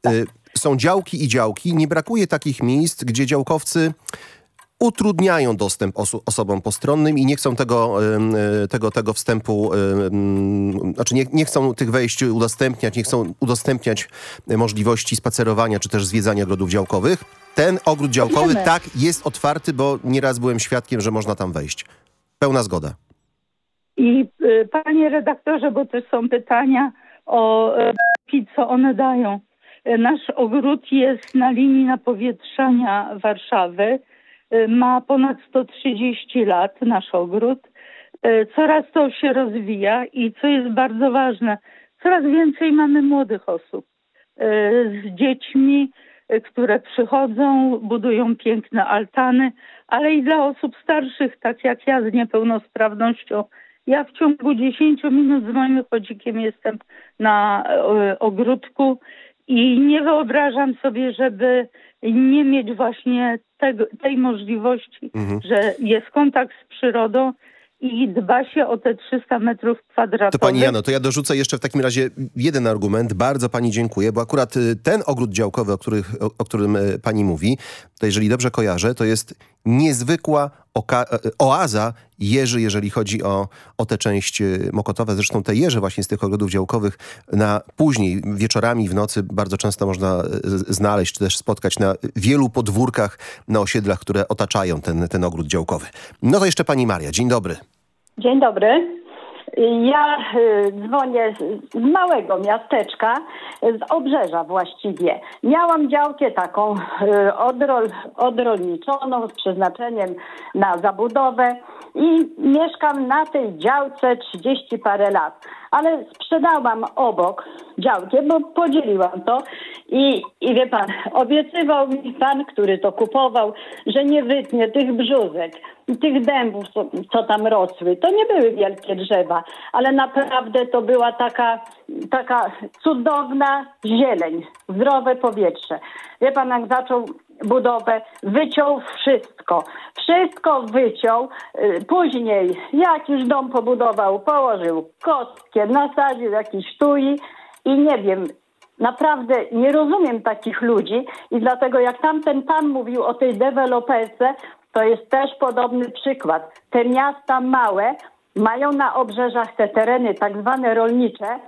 Y, są działki i działki. Nie brakuje takich miejsc, gdzie działkowcy utrudniają dostęp osu- osobom postronnym i nie chcą tego, y, tego, tego wstępu, ym, znaczy nie, nie chcą tych wejść udostępniać, nie chcą udostępniać y, możliwości spacerowania czy też zwiedzania ogrodów działkowych. Ten ogród działkowy Wiemy. tak jest otwarty, bo nieraz byłem świadkiem, że można tam wejść. Pełna zgoda. I y, panie redaktorze, bo też są pytania o y, co one dają. Nasz ogród jest na linii napowietrzania Warszawy. Y, Ma ponad 130 lat nasz ogród. Coraz to się rozwija i co jest bardzo ważne, coraz więcej mamy młodych osób z dziećmi, które przychodzą, budują piękne altany, ale i dla osób starszych, tak jak ja z niepełnosprawnością. Ja w ciągu 10 minut z moim chodzikiem jestem na e, ogródku i nie wyobrażam sobie, żeby nie mieć właśnie tego, tej możliwości, Mhm. że jest kontakt z przyrodą i dba się o te 300 metrów kwadratowych. To pani Jano, to ja dorzucę jeszcze w takim razie jeden argument. Bardzo pani dziękuję, bo akurat y, ten ogród działkowy, o, których, o, o którym y, pani mówi, to jeżeli dobrze kojarzę, to jest niezwykła oka- y, oaza jeży, jeżeli chodzi o, o tę część y, Mokotowa. Zresztą te jeże właśnie z tych ogrodów działkowych na później, wieczorami, w nocy bardzo często można znaleźć, czy też spotkać na wielu podwórkach, na osiedlach, które otaczają ten, ten ogród działkowy. No to jeszcze pani Maria. Dzień dobry. Dzień dobry. Ja y, dzwonię z, małego miasteczka, z obrzeża właściwie. Miałam działkę taką y, odrol, odrolniczoną z przeznaczeniem na zabudowę i mieszkam na tej działce 30 parę lat. Ale sprzedałam obok działkę, bo podzieliłam to i, i wie pan, obiecywał mi pan, który to kupował, że nie wytnie tych brzózek i tych dębów, co, co tam rosły. To nie były wielkie drzewa, ale naprawdę to była taka, taka cudowna zieleń, zdrowe powietrze. Wie pan, jak zaczął budowę, wyciął wszystko. Wszystko wyciął. Y, Później, jak już dom pobudował, położył kostkę, nasadził jakiś tui i nie wiem, naprawdę nie rozumiem takich ludzi i dlatego jak tamten pan mówił o tej deweloperce, to jest też podobny przykład. Te miasta małe mają na obrzeżach te tereny tak zwane rolnicze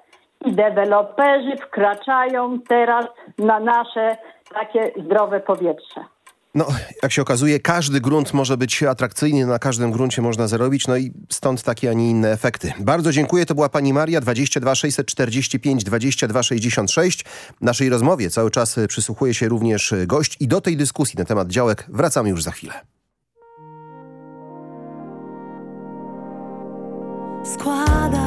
i deweloperzy wkraczają teraz na nasze takie zdrowe powietrze. No, jak się okazuje, każdy grunt może być atrakcyjny, na każdym gruncie można zarobić, no i stąd takie, a nie inne efekty. Bardzo dziękuję, to była pani Maria, 22 645 22 66. Naszej rozmowie cały czas y, przysłuchuje się również y, gość i do tej dyskusji na temat działek wracamy już za chwilę. Składam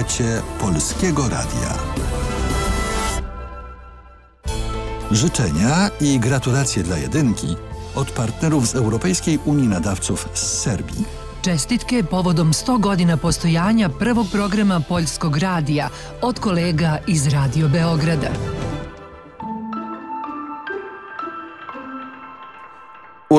Stulecie Polskiego Radia. Życzenia i gratulacje dla Jedynki od partnerów z Europejskiej Unii Nadawców z Serbii. Čestitke povodom 100 godina postojanja prvog programa Poljskog radija od kolega iz Radio Beograda.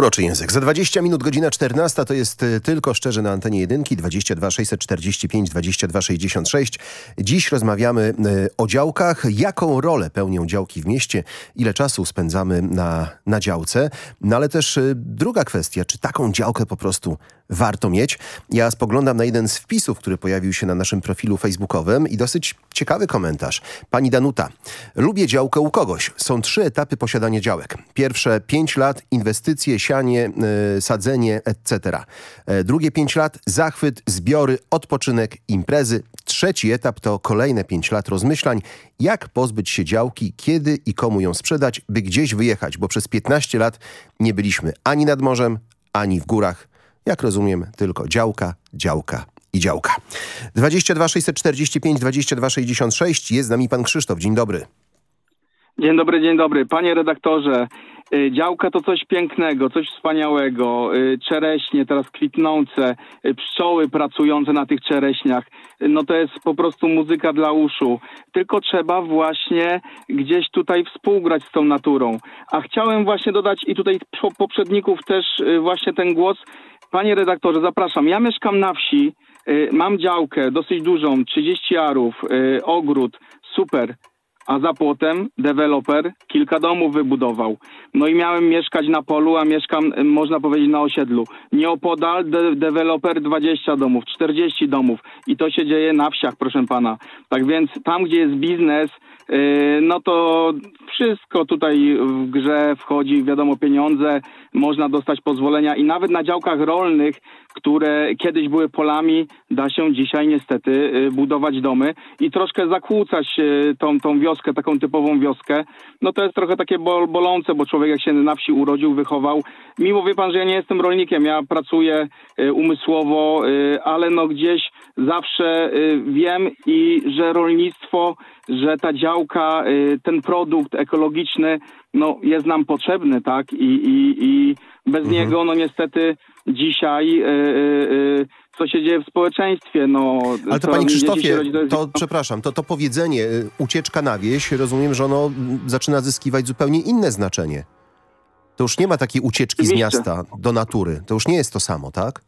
Uroczy język. Za 20 minut, godzina 14 to jest y, tylko szczerze na antenie jedynki 22 645 22 66. Dziś rozmawiamy y, o działkach. Jaką rolę pełnią działki w mieście? Ile czasu spędzamy na, na działce? No ale też y, druga kwestia, czy taką działkę po prostu warto mieć? Ja spoglądam na jeden z wpisów, który pojawił się na naszym profilu facebookowym i dosyć ciekawy komentarz. Pani Danuta. Lubię działkę u kogoś. Są trzy etapy posiadania działek. Pierwsze 5 lat inwestycje, sianie, y, sadzenie, etc. E, Drugie 5 lat zachwyt, zbiory, odpoczynek, imprezy. Trzeci etap to kolejne 5 lat rozmyślań, jak pozbyć się działki, kiedy i komu ją sprzedać, by gdzieś wyjechać, bo przez 15 lat nie byliśmy ani nad morzem, ani w górach. Jak rozumiem, tylko działka, działka i działka. 22 645 22 66 jest z nami pan Krzysztof. Dzień dobry. Dzień dobry, dzień dobry. Panie redaktorze, y, działka to coś pięknego, coś wspaniałego. Y, Czereśnie teraz kwitnące, y, pszczoły pracujące na tych czereśniach. No to jest po prostu muzyka dla uszu. Tylko trzeba właśnie gdzieś tutaj współgrać z tą naturą. A chciałem właśnie dodać i tutaj po- poprzedników też właśnie ten głos. Panie redaktorze, zapraszam. Ja mieszkam na wsi, y, mam działkę dosyć dużą, 30 arów, y, ogród, super a za płotem deweloper kilka domów wybudował. No i miałem mieszkać na polu, a mieszkam, y, można powiedzieć, na osiedlu. Nieopodal de deweloper 20 domów, 40 domów i to się dzieje na wsiach, proszę pana. Tak więc tam, gdzie jest biznes, no to wszystko tutaj w grze wchodzi, wiadomo, pieniądze, można dostać pozwolenia i nawet na działkach rolnych, które kiedyś były polami, da się dzisiaj niestety y, budować domy i troszkę zakłócać y, tą, tą wioskę, taką typową wioskę. No to jest trochę takie bol, bolące, bo człowiek jak się na wsi urodził, wychował. Mimo wie pan, że ja nie jestem rolnikiem, ja pracuję y, umysłowo, ale no gdzieś zawsze wiem i że rolnictwo, że ta działka, ten produkt ekologiczny, no jest nam potrzebny, tak? I, i, i bez niego, no niestety dzisiaj y, y, y, co się dzieje w społeczeństwie, no... Ale to panie Krzysztofie, rodzi, jest- to przepraszam, to, to powiedzenie y, ucieczka na wieś, rozumiem, że ono zaczyna zyskiwać zupełnie inne znaczenie. To już nie ma takiej ucieczki z miasta do natury. To już nie jest to samo, tak?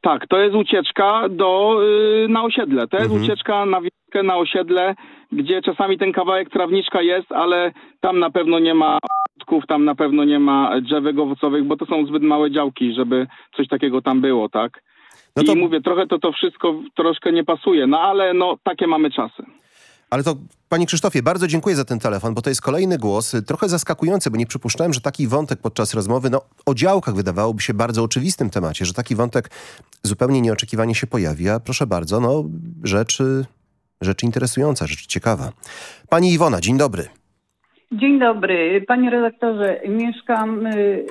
Tak, to jest ucieczka do, y, na osiedle. To jest Mhm. ucieczka na wioskę, na osiedle, gdzie czasami ten kawałek trawniczka jest, ale tam na pewno nie ma ogródków, tam na pewno nie ma drzewek owocowych, bo to są zbyt małe działki, żeby coś takiego tam było, tak? I mówię, trochę to to wszystko troszkę nie pasuje, no ale no takie mamy czasy. Ale to, panie Krzysztofie, bardzo dziękuję za ten telefon, bo to jest kolejny głos, y, trochę zaskakujący, bo nie przypuszczałem, że taki wątek podczas rozmowy, no o działkach wydawałoby się bardzo oczywistym temacie, że taki wątek zupełnie nieoczekiwanie się pojawi, a proszę bardzo, no rzecz, rzecz interesująca, rzecz ciekawa. Pani Iwona, dzień dobry. Dzień dobry, panie redaktorze. Mieszkam y,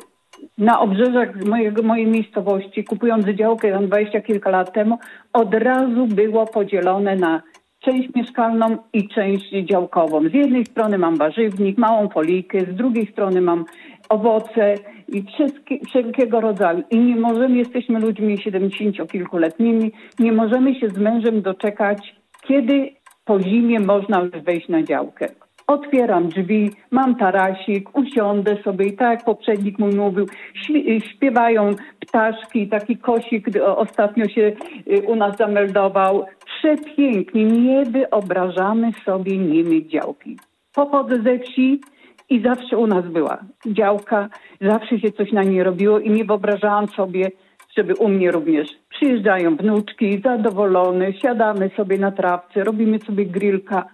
na obrzeżach mojego, mojej miejscowości. Kupując działkę tam dwadzieścia kilka lat temu, od razu było podzielone na część mieszkalną i część działkową. Z jednej strony mam warzywnik, małą folijkę, z drugiej strony mam owoce i wszystkie, wszelkiego rodzaju. I nie możemy, jesteśmy ludźmi siedemdziesięciokilkuletnimi, nie możemy się z mężem doczekać, kiedy po zimie można już wejść na działkę. Otwieram drzwi, mam tarasik, usiądę sobie i tak jak poprzednik mój mówił, świ- śpiewają ptaszki, taki kosik y, ostatnio się y, u nas zameldował. Przepięknie, nie wyobrażamy sobie nie mieć działki. Pochodzę ze wsi i zawsze u nas była działka, zawsze się coś na niej robiło i nie wyobrażałam sobie, żeby u mnie również przyjeżdżają wnuczki, zadowolone, siadamy sobie na trawce, robimy sobie grillka.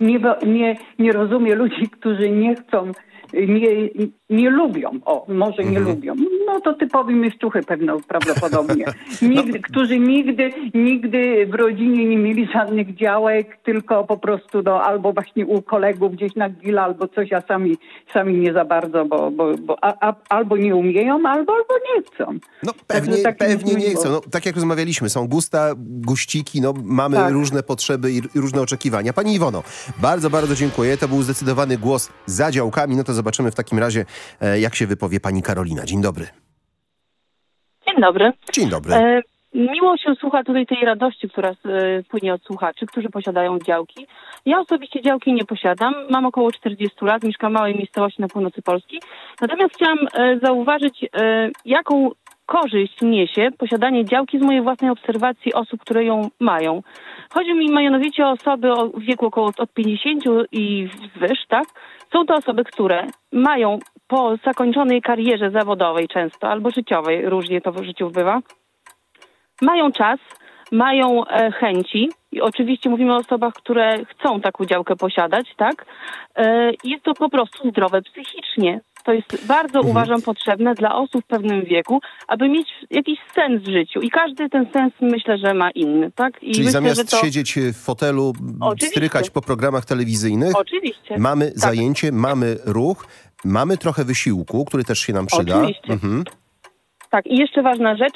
Nie, nie, nie rozumiem ludzi, którzy nie chcą nie, nie lubią, o, może nie Mhm. lubią. No to typowi mieszczuchy pewno prawdopodobnie, *laughs* nigdy, którzy nigdy, nigdy w rodzinie nie mieli żadnych działek, tylko po prostu no, albo właśnie u kolegów gdzieś na gila albo coś, a sami, sami nie za bardzo, bo, bo, bo a, a, albo nie umieją, albo, albo nie chcą. No pewnie, tak pewnie nie chcą. No, tak jak rozmawialiśmy, są gusta, guściki, no, mamy Tak. różne potrzeby i, i różne oczekiwania. Pani Iwono, bardzo, bardzo dziękuję. To był zdecydowany głos za działkami. No to zobaczymy w takim razie, e, jak się wypowie pani Karolina. Dzień dobry. Dzień dobry. Dzień dobry. E, miło się słucha tutaj tej radości, która e, płynie od słuchaczy, którzy posiadają działki. Ja osobiście działki nie posiadam. Mam około 40 lat, mieszkam w małej miejscowości na północy Polski. Natomiast chciałam e, zauważyć, jaką korzyść niesie posiadanie działki z mojej własnej obserwacji osób, które ją mają. Chodzi mi mianowicie o osoby o wieku około od 50 i wzwyż, tak? Są to osoby, które mają po zakończonej karierze zawodowej często, albo życiowej, różnie to w życiu bywa, mają czas, mają e, chęci i oczywiście mówimy o osobach, które chcą taką działkę posiadać, tak? E, jest to po prostu zdrowe psychicznie. To jest bardzo, Mhm. uważam, potrzebne dla osób w pewnym wieku, aby mieć jakiś sens w życiu. I każdy ten sens myślę, że ma inny, tak? I Czyli myślę, zamiast to... siedzieć w fotelu, Oczywiście. strykać po programach telewizyjnych, Oczywiście. mamy Tak. zajęcie, mamy ruch, mamy trochę wysiłku, który też się nam przyda. Oczywiście. Mhm. Tak, i jeszcze ważna rzecz.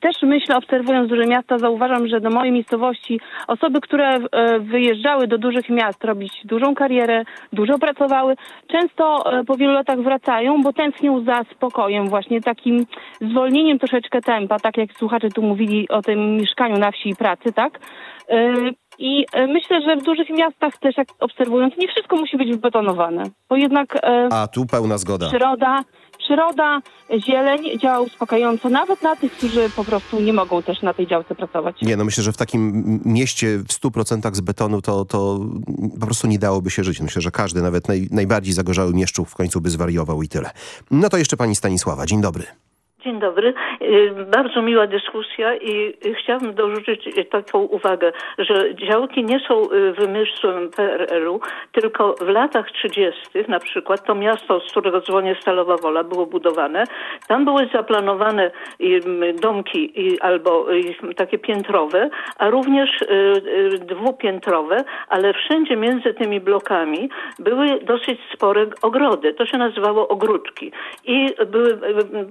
Też myślę, obserwując duże miasta, zauważam, że do mojej miejscowości osoby, które e, wyjeżdżały do dużych miast robić dużą karierę, dużo pracowały, często e, po wielu latach wracają, bo tęsknią za spokojem, właśnie takim zwolnieniem troszeczkę tempa, tak jak słuchacze tu mówili o tym mieszkaniu na wsi i pracy, tak? I e, myślę, że w dużych miastach też, jak obserwując, nie wszystko musi być wybetonowane, bo jednak e, A tu pełna zgoda. Przyroda, przyroda, zieleń działa uspokajająco nawet na tych, którzy po prostu nie mogą też na tej działce pracować. Nie, no myślę, że w takim mieście w 100% z betonu to, to po prostu nie dałoby się żyć. Myślę, że każdy, nawet naj, najbardziej zagorzały mieszczuk w końcu by zwariował i tyle. No to jeszcze pani Stanisława. Dzień dobry. Dzień dobry. Y, Bardzo miła dyskusja i y, chciałabym dorzucić taką uwagę, że działki nie są y, wymysłem PRL-u, tylko w latach 30. na przykład to miasto, z którego dzwonię Stalowa Wola, było budowane. Tam były zaplanowane domki albo takie piętrowe, a również dwupiętrowe, ale wszędzie między tymi blokami były dosyć spore ogrody. To się nazywało ogródki. I były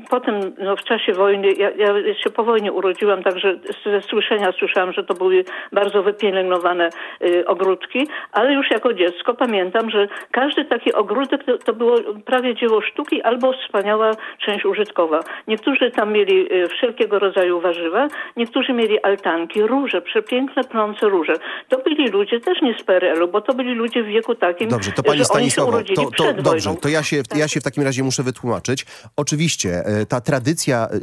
potem no, w czasie wojny, ja, ja się po wojnie urodziłam, także ze słyszenia słyszałam, że to były bardzo wypielęgnowane y, ogródki, ale już jako dziecko pamiętam, że każdy taki ogródek to, to było prawie dzieło sztuki albo wspaniała część użytkowa. Niektórzy tam mieli y, wszelkiego rodzaju warzywa, niektórzy mieli altanki, róże, przepiękne, plące róże. To byli ludzie też nie z PRL-u, bo to byli ludzie w wieku takim, Dobrze, to pani że oni się urodzili to, to przed dobrze, wojną. to ja się, ja się w takim razie muszę wytłumaczyć. Oczywiście e, ta tradycja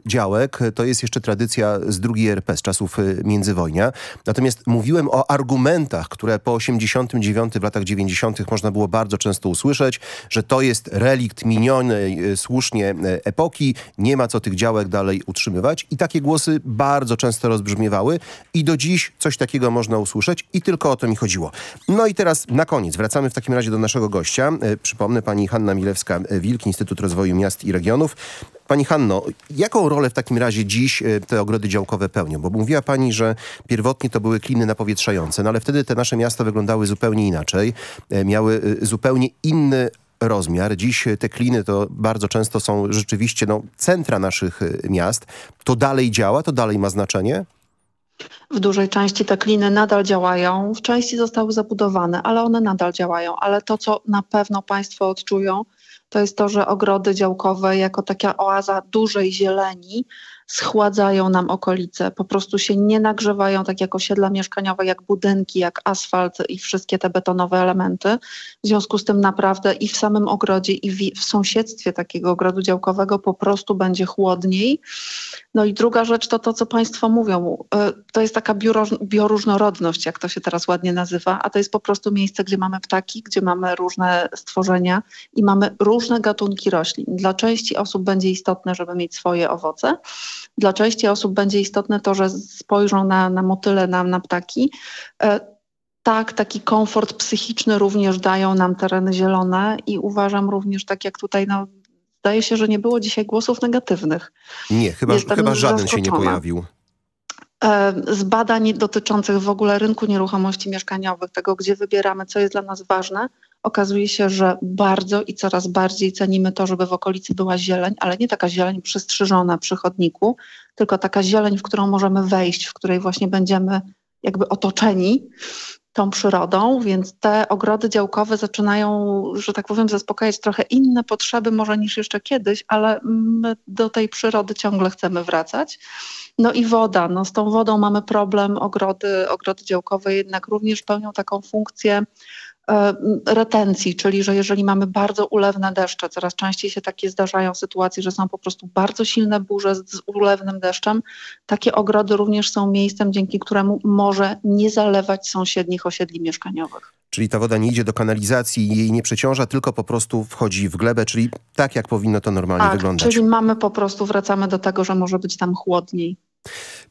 działek e, to jest jeszcze tradycja z drugiej RP, z czasów e, międzywojnia. Natomiast mówiłem o argumentach, które po 89 w latach 90 można było bardzo często usłyszeć, że to jest relikt minionej e, słusznie e, epoki, nie ma co tych działek dalej utrzymywać i takie głosy bardzo często rozbrzmiewały i do dziś coś takiego można usłyszeć i tylko o to mi chodziło. No i teraz na koniec wracamy w takim razie do naszego gościa. Przypomnę pani Hanna Milewska-Wilk, Instytut Rozwoju Miast i Regionów. Pani Hanno, jaką rolę w takim razie dziś e, te ogrody działkowe pełnią? Bo mówiła pani, że pierwotnie to były kliny napowietrzające, no ale wtedy te nasze miasta wyglądały zupełnie inaczej, e, miały e, zupełnie inny rozmiar. Dziś te kliny to bardzo często są rzeczywiście no, centra naszych miast. To dalej działa? To dalej ma znaczenie? W dużej części te kliny nadal działają, w części zostały zabudowane, ale one nadal działają. Ale to, co na pewno Państwo odczują, to jest to, że ogrody działkowe jako taka oaza dużej zieleni schładzają nam okolice. Po prostu się nie nagrzewają tak jak osiedla mieszkaniowe, jak budynki, jak asfalt i wszystkie te betonowe elementy. W związku z tym naprawdę i w samym ogrodzie, i w, w sąsiedztwie takiego ogrodu działkowego po prostu będzie chłodniej. No i druga rzecz to to, co Państwo mówią. Y, To jest taka biuro- bioróżnorodność, jak to się teraz ładnie nazywa, a to jest po prostu miejsce, gdzie mamy ptaki, gdzie mamy różne stworzenia i mamy różne gatunki roślin. Dla części osób będzie istotne, żeby mieć swoje owoce. Dla części osób będzie istotne to, że spojrzą na, na motyle, na, na ptaki. E, tak, taki komfort psychiczny również dają nam tereny zielone i uważam również, tak jak tutaj, no, zdaje się, że nie było dzisiaj głosów negatywnych. Nie, chyba, chyba żaden się nie pojawił. E, z badań dotyczących w ogóle rynku nieruchomości mieszkaniowych, tego gdzie wybieramy, co jest dla nas ważne, okazuje się, że bardzo i coraz bardziej cenimy to, żeby w okolicy była zieleń, ale nie taka zieleń przystrzyżona przy chodniku, tylko taka zieleń, w którą możemy wejść, w której właśnie będziemy jakby otoczeni tą przyrodą, więc te ogrody działkowe zaczynają, że tak powiem, zaspokajać trochę inne potrzeby może niż jeszcze kiedyś, ale my do tej przyrody ciągle chcemy wracać. No i woda. No z tą wodą mamy problem. Ogrody, ogrody działkowe jednak również pełnią taką funkcję retencji, czyli że jeżeli mamy bardzo ulewne deszcze, coraz częściej się takie zdarzają sytuacje, że są po prostu bardzo silne burze z, ulewnym deszczem, takie ogrody również są miejscem, dzięki któremu może nie zalewać sąsiednich osiedli mieszkaniowych. Czyli ta woda nie idzie do kanalizacji i jej nie przeciąża, tylko po prostu wchodzi w glebę, czyli tak jak powinno to normalnie Tak, wyglądać. czyli mamy po prostu, wracamy do tego, że może być tam chłodniej.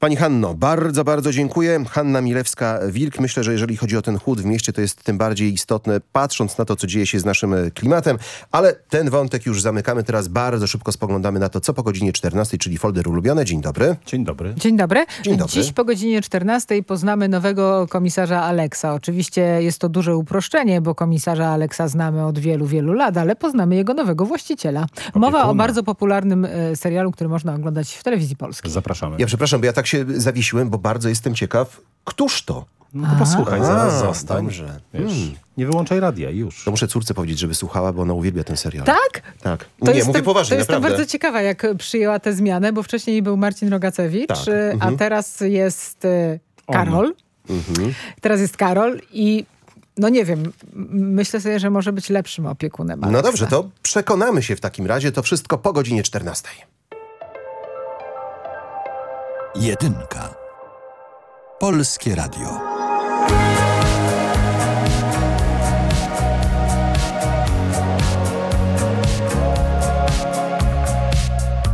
Pani Hanno, bardzo, bardzo dziękuję. Hanna Milewska-Wilk. Myślę, że jeżeli chodzi o ten chłód w mieście, to jest tym bardziej istotne, patrząc na to, co dzieje się z naszym e, klimatem. Ale ten wątek już zamykamy. Teraz bardzo szybko spoglądamy na to, co po godzinie 14, czyli folder ulubione. Dzień dobry. Dzień dobry. Dzień dobry. Dzień dobry. Dziś po godzinie 14 poznamy nowego komisarza Aleksa. Oczywiście jest to duże uproszczenie, bo komisarza Aleksa znamy od wielu, wielu lat, ale poznamy jego nowego właściciela. Mowa o bardzo popularnym e, serialu, który można oglądać w telewizji polskiej. Zapraszamy. Ja przepraszam, bo ja tak się zawiesiłem, bo bardzo jestem ciekaw, któż to? No to posłuchaj, A, zaraz zostań. Dobrze. Wiesz, Hmm. Nie wyłączaj radia, już. To muszę córce powiedzieć, żeby słuchała, bo ona uwielbia ten serial. Tak? Tak. To nie, jestem, mówię poważnie, To jestem naprawdę. bardzo ciekawa, jak przyjęła tę zmianę, bo wcześniej był Marcin Rogacewicz, Tak. a Mhm. teraz jest e, Karol. Mhm. Teraz jest Karol i no nie wiem, myślę sobie, że może być lepszym opiekunem. No Aleksa. dobrze, to przekonamy się w takim razie. To wszystko po godzinie 14. Jedynka. Polskie Radio.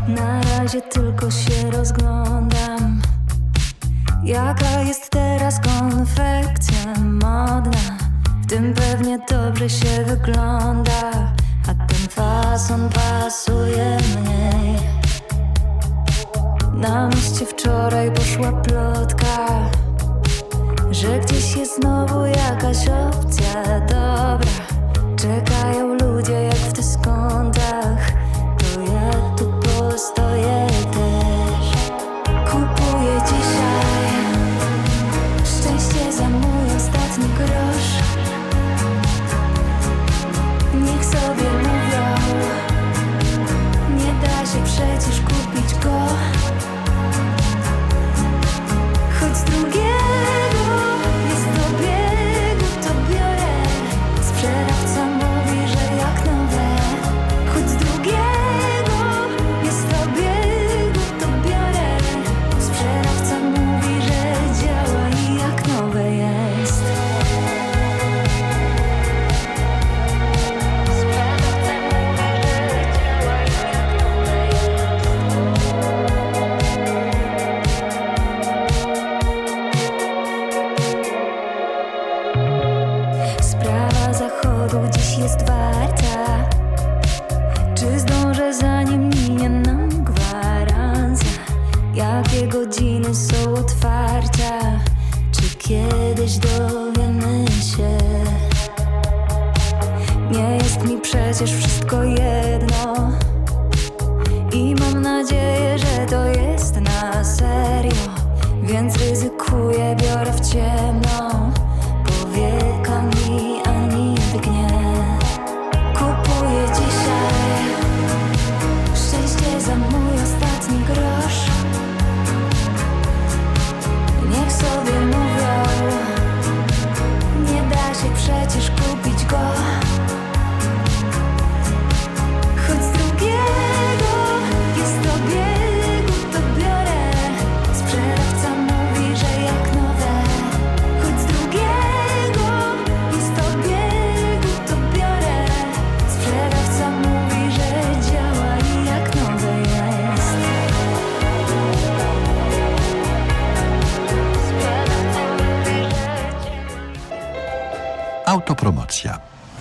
Na razie tylko się rozglądam Jaka jest teraz konfekcja modna W tym pewnie dobrze się wygląda A ten fason pasuje mniej Na mieście wczoraj poszła plotka Że gdzieś jest znowu jakaś opcja. Dobra Czekają ludzie jak w dyskontach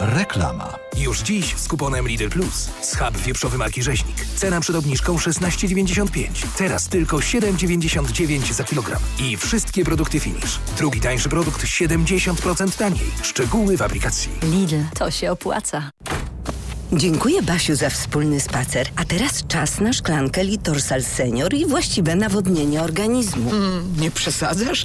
Reklama. Już dziś z kuponem Lidl Plus. Schab wieprzowy marki Rzeźnik. Cena przed obniżką 16,95. Teraz tylko 7,99 za kilogram. I wszystkie produkty Finish. Drugi tańszy produkt 70% taniej. Szczegóły w aplikacji. Lidl, to się opłaca. Dziękuję Basiu za wspólny spacer. A teraz czas na szklankę Litorsal Senior i właściwe nawodnienie organizmu. nie przesadzasz?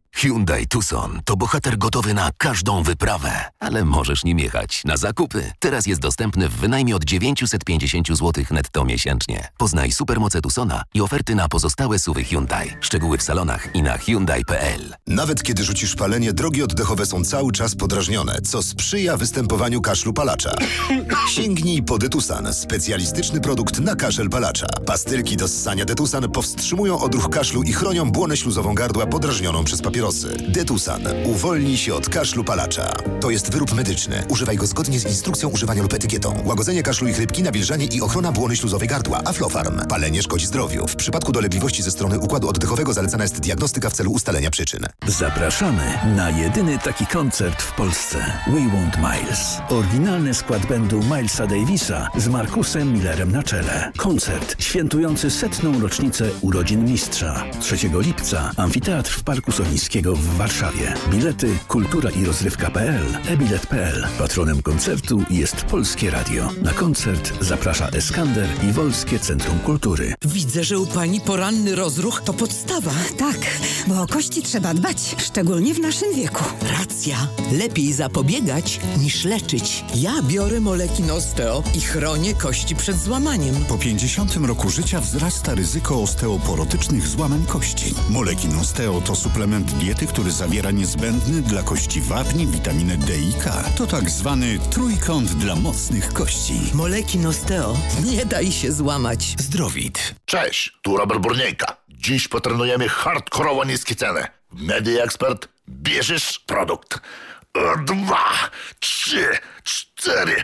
Hyundai Tucson to bohater gotowy na każdą wyprawę, ale możesz nim jechać na zakupy. Teraz jest dostępny w wynajmie od 950 zł netto miesięcznie. Poznaj supermoce Tucsona i oferty na pozostałe suwy Hyundai. Szczegóły w salonach i na Hyundai.pl. Nawet kiedy rzucisz palenie, drogi oddechowe są cały czas podrażnione, co sprzyja występowaniu kaszlu palacza. *laughs* Sięgnij po Detusan, specjalistyczny produkt na kaszel palacza. Pastylki do ssania Detusan powstrzymują odruch kaszlu i chronią błonę śluzową gardła podrażnioną przez papierosy. Detusan. Uwolnij się od kaszlu palacza. To jest wyrób medyczny. Używaj go zgodnie z instrukcją używania lub etykietą. Łagodzenie kaszlu i chrypki, nawilżanie i ochrona błony śluzowej gardła. Aflofarm. Palenie szkodzi zdrowiu. W przypadku dolegliwości ze strony układu oddechowego zalecana jest diagnostyka w celu ustalenia przyczyn. Zapraszamy na jedyny taki koncert w Polsce. We Want Miles. Oryginalny skład będu Milesa Davisa z Markusem Millerem na czele. Koncert świętujący setną rocznicę urodzin mistrza. 3 lipca Amfiteatr w Parku W Warszawie. Bilety kultura i rozrywka.pl, ebilet.pl. Patronem koncertu jest Polskie Radio. Na koncert zaprasza Eskander i Wolskie Centrum Kultury. Widzę, że u pani poranny rozruch to podstawa. Tak, bo o kości trzeba dbać, szczególnie w naszym wieku. Racja. Lepiej zapobiegać niż leczyć. Ja biorę moleki Nosteo i chronię kości przed złamaniem. Po 50 roku życia wzrasta ryzyko osteoporotycznych złamań kości. Moleki Nosteo to suplement diety, który zawiera niezbędny dla kości wapni, witaminę D i K. To tak zwany trójkąt dla mocnych kości. Moleki Nosteo. Nie daj się złamać. Zdrowit. Cześć, tu Robert Burniejka. Dziś potrenujemy hardkorowo niskie ceny. Media Expert bierzesz produkt. Dwa, trzy, cztery,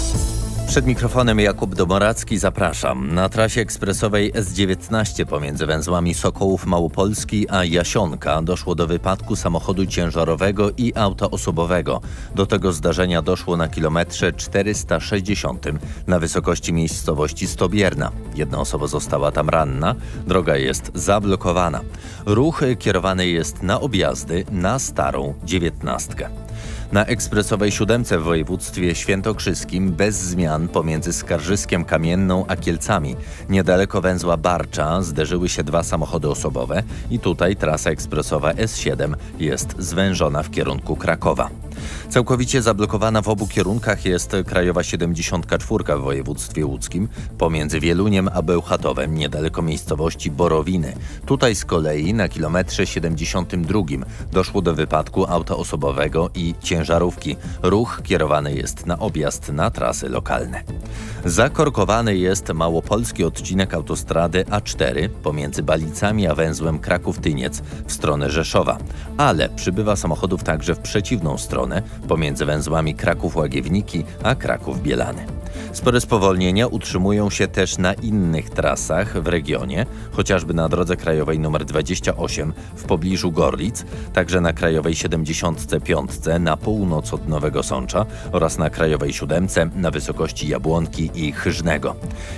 Przed mikrofonem Jakub Domoracki zapraszam. Na trasie ekspresowej S19 pomiędzy węzłami Sokołów Małopolski a Jasionka doszło do wypadku samochodu ciężarowego i auta osobowego. Do tego zdarzenia doszło na kilometrze 460 na wysokości miejscowości Stobierna. Jedna osoba została tam ranna, droga jest zablokowana. Ruch kierowany jest na objazdy na starą dziewiętnastkę. Na ekspresowej siódemce w województwie świętokrzyskim bez zmian pomiędzy Skarżyskiem Kamienną a Kielcami. Niedaleko węzła Barcza zderzyły się dwa samochody osobowe i tutaj trasa ekspresowa S7 jest zwężona w kierunku Krakowa. Całkowicie zablokowana w obu kierunkach jest Krajowa 74 w województwie łódzkim pomiędzy Wieluniem a Bełchatowem, niedaleko miejscowości Borowiny. Tutaj z kolei na kilometrze 72 doszło do wypadku auta osobowego i ciężarówki. Ruch kierowany jest na objazd na trasy lokalne. Zakorkowany jest małopolski odcinek autostrady A4 pomiędzy Balicami a węzłem Kraków-Tyniec w stronę Rzeszowa, ale przybywa samochodów także w przeciwną stronę pomiędzy węzłami Kraków-Łagiewniki a Kraków-Bielany. Spore spowolnienia utrzymują się też na innych trasach w regionie, chociażby na drodze krajowej nr 28 w pobliżu Gorlic, także na krajowej 75 na północ od Nowego Sącza oraz na krajowej 7 na wysokości Jabłonki i Chyżnego.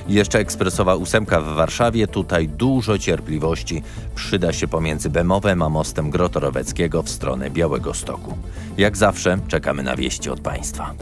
Jeszcze ekspresowa ósemka w Warszawie, tutaj dużo cierpliwości przyda się pomiędzy Bemowem a mostem Grotoroweckiego w stronę Białego Stoku. Jak zawsze czekamy na wieści od Państwa.